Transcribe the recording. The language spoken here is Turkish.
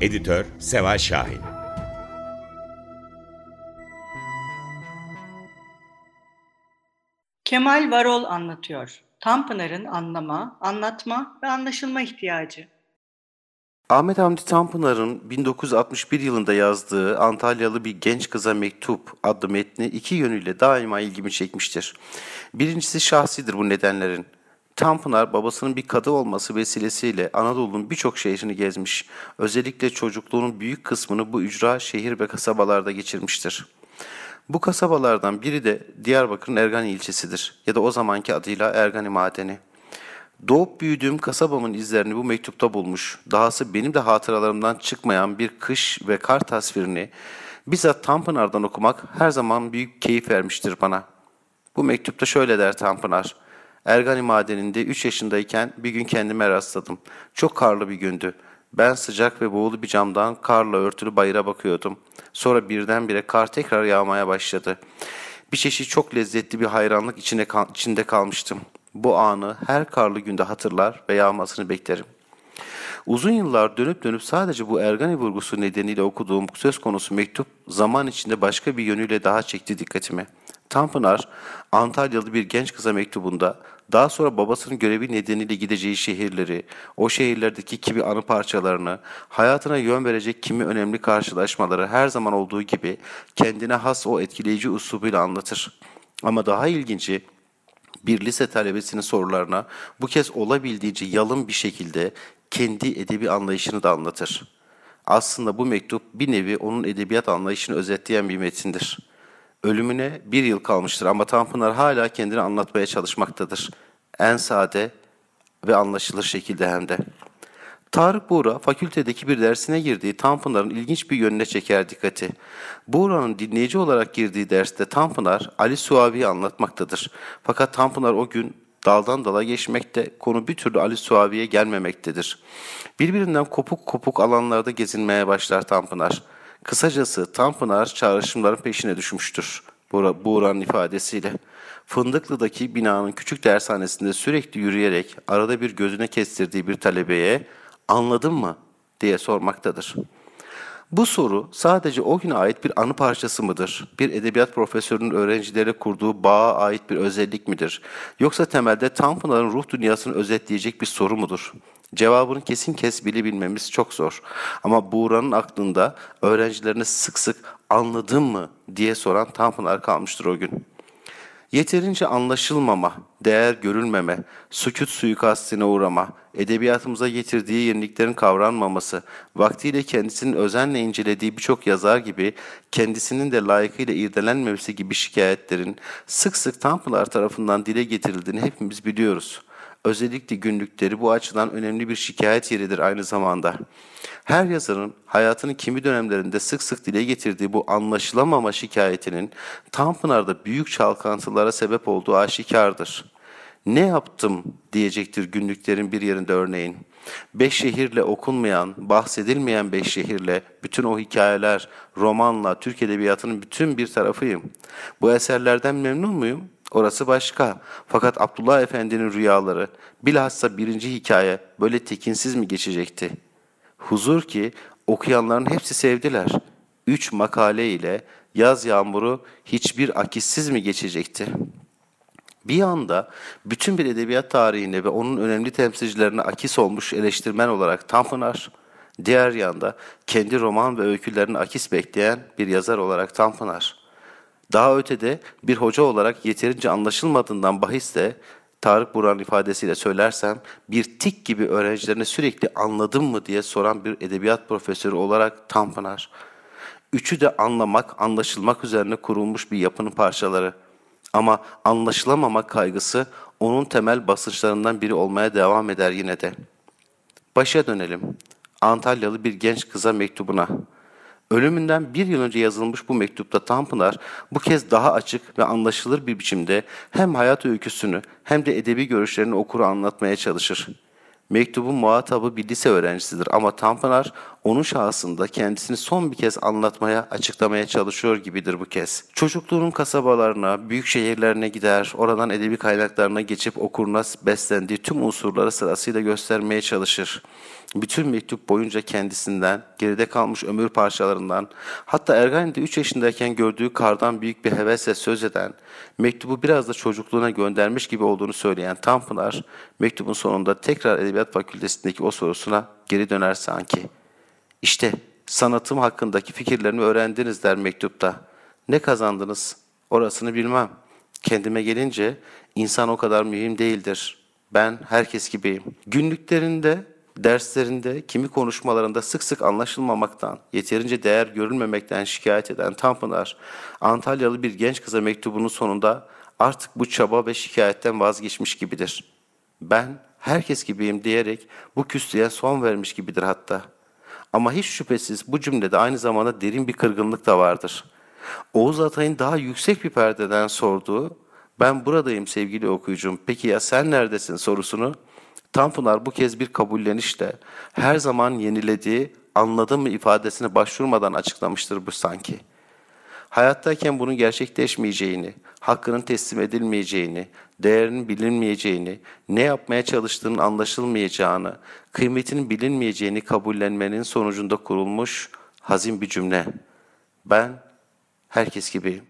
Editör Seval Şahin Kemal Varol anlatıyor. Tanpınar'ın anlama, anlatma ve anlaşılma ihtiyacı. Ahmet Hamdi Tanpınar'ın 1961 yılında yazdığı Antalyalı bir genç kıza mektup adlı metni iki yönüyle daima ilgimi çekmiştir. Birincisi şahsidir bu nedenlerin. Tanpınar babasının bir kadı olması vesilesiyle Anadolu'nun birçok şehrini gezmiş. Özellikle çocukluğunun büyük kısmını bu ücra şehir ve kasabalarda geçirmiştir. Bu kasabalardan biri de Diyarbakır'ın Ergani ilçesidir ya da o zamanki adıyla Ergani Madeni. Doğup büyüdüğüm kasabamın izlerini bu mektupta bulmuş. Dahası benim de hatıralarımdan çıkmayan bir kış ve kar tasvirini bizzat Tanpınar'dan okumak her zaman büyük keyif vermiştir bana. Bu mektupta şöyle der Tanpınar. Ergani madeninde 3 yaşındayken bir gün kendime rastladım. Çok karlı bir gündü. Ben sıcak ve boğulu bir camdan karla örtülü bayıra bakıyordum. Sonra birdenbire kar tekrar yağmaya başladı. Bir çeşit çok lezzetli bir hayranlık içine içinde kalmıştım. Bu anı her karlı günde hatırlar ve yağmasını beklerim. Uzun yıllar dönüp dönüp sadece bu Ergani vurgusu nedeniyle okuduğum söz konusu mektup zaman içinde başka bir yönüyle daha çekti dikkatimi.'' Tanpınar, Antalyalı bir genç kıza mektubunda daha sonra babasının görevi nedeniyle gideceği şehirleri, o şehirlerdeki kimi anı parçalarını, hayatına yön verecek kimi önemli karşılaşmaları her zaman olduğu gibi kendine has o etkileyici uslubuyla anlatır. Ama daha ilginci bir lise talebesinin sorularına bu kez olabildiğince yalın bir şekilde kendi edebi anlayışını da anlatır. Aslında bu mektup bir nevi onun edebiyat anlayışını özetleyen bir metindir. Ölümüne bir yıl kalmıştır ama Tanpınar hala kendini anlatmaya çalışmaktadır. En sade ve anlaşılır şekilde hem de. Tarık Buğra fakültedeki bir dersine girdiği Tanpınar'ın ilginç bir yönüne çeker dikkati. Buğra'nın dinleyici olarak girdiği derste Tanpınar Ali Suavi'yi anlatmaktadır. Fakat Tanpınar o gün daldan dala geçmekte, konu bir türlü Ali Suavi'ye gelmemektedir. Birbirinden kopuk kopuk alanlarda gezinmeye başlar Tanpınar. Kısacası Tanpınar çağrışımların peşine düşmüştür. Buğra'nın ifadesiyle. Fındıklı'daki binanın küçük dershanesinde sürekli yürüyerek arada bir gözüne kestirdiği bir talebeye anladın mı diye sormaktadır. Bu soru sadece o güne ait bir anı parçası mıdır? Bir edebiyat profesörünün öğrencilere kurduğu bağa ait bir özellik midir? Yoksa temelde Tanpınar'ın ruh dünyasını özetleyecek bir soru mudur? Cevabını kesin kes bilebilmemiz çok zor. Ama Buğra'nın aklında öğrencilerine sık sık anladın mı diye soran Tanpınar kalmıştır o gün. Yeterince anlaşılmama, değer görülmeme, sükut suikastine uğrama, edebiyatımıza getirdiği yeniliklerin kavranmaması, vaktiyle kendisinin özenle incelediği birçok yazar gibi kendisinin de layıkıyla irdelenmemesi gibi şikayetlerin sık sık Tanpınar tarafından dile getirildiğini hepimiz biliyoruz. Özellikle günlükleri bu açıdan önemli bir şikayet yeridir aynı zamanda. Her yazarın hayatının kimi dönemlerinde sık sık dile getirdiği bu anlaşılamama şikayetinin Tanpınar'da büyük çalkantılara sebep olduğu aşikardır. Ne yaptım diyecektir günlüklerin bir yerinde örneğin. Beş şehirle okunmayan, bahsedilmeyen beş şehirle, bütün o hikayeler, romanla, Türk Edebiyatı'nın bütün bir tarafıyım. Bu eserlerden memnun muyum? Orası başka. Fakat Abdullah Efendi'nin rüyaları, bilhassa birinci hikaye böyle tekinsiz mi geçecekti? Huzur ki okuyanların hepsi sevdiler. Üç makale ile yaz yağmuru hiçbir akissiz mi geçecekti? Bir anda bütün bir edebiyat tarihinde ve onun önemli temsilcilerine akis olmuş eleştirmen olarak Tanpınar, diğer yanda kendi roman ve öykülerini akis bekleyen bir yazar olarak Tanpınar. Daha ötede bir hoca olarak yeterince anlaşılmadığından bahis de Tarık Buran ifadesiyle söylersem bir tik gibi öğrencilerine sürekli anladın mı diye soran bir edebiyat profesörü olarak Tanpınar. Üçü de anlamak, anlaşılmak üzerine kurulmuş bir yapının parçaları. Ama anlaşılamamak kaygısı onun temel basınçlarından biri olmaya devam eder yine de. Başa dönelim. Antalyalı bir genç kıza mektubuna. Ölümünden bir yıl önce yazılmış bu mektupta Tanpınar bu kez daha açık ve anlaşılır bir biçimde hem hayat öyküsünü hem de edebi görüşlerini okura anlatmaya çalışır. Mektubun muhatabı bir lise öğrencisidir ama Tanpınar onun şahsında kendisini son bir kez anlatmaya, açıklamaya çalışıyor gibidir bu kez. Çocukluğunun kasabalarına, büyük şehirlerine gider, oradan edebi kaynaklarına geçip okuruna beslendiği tüm unsurları sırasıyla göstermeye çalışır bütün mektup boyunca kendisinden, geride kalmış ömür parçalarından, hatta Ergani'de 3 yaşındayken gördüğü kardan büyük bir hevesle söz eden, mektubu biraz da çocukluğuna göndermiş gibi olduğunu söyleyen Tanpınar, mektubun sonunda tekrar Edebiyat Fakültesindeki o sorusuna geri döner sanki. İşte sanatım hakkındaki fikirlerimi öğrendiniz der mektupta. Ne kazandınız? Orasını bilmem. Kendime gelince insan o kadar mühim değildir. Ben herkes gibiyim. Günlüklerinde derslerinde, kimi konuşmalarında sık sık anlaşılmamaktan, yeterince değer görülmemekten şikayet eden Tanpınar, Antalyalı bir genç kıza mektubunun sonunda artık bu çaba ve şikayetten vazgeçmiş gibidir. Ben herkes gibiyim diyerek bu küslüğe son vermiş gibidir hatta. Ama hiç şüphesiz bu cümlede aynı zamanda derin bir kırgınlık da vardır. Oğuz Atay'ın daha yüksek bir perdeden sorduğu, ben buradayım sevgili okuyucum, peki ya sen neredesin sorusunu Tanpınar bu kez bir kabullenişle her zaman yenilediği anladım mı ifadesine başvurmadan açıklamıştır bu sanki. Hayattayken bunun gerçekleşmeyeceğini, hakkının teslim edilmeyeceğini, değerinin bilinmeyeceğini, ne yapmaya çalıştığının anlaşılmayacağını, kıymetinin bilinmeyeceğini kabullenmenin sonucunda kurulmuş hazin bir cümle. Ben herkes gibiyim.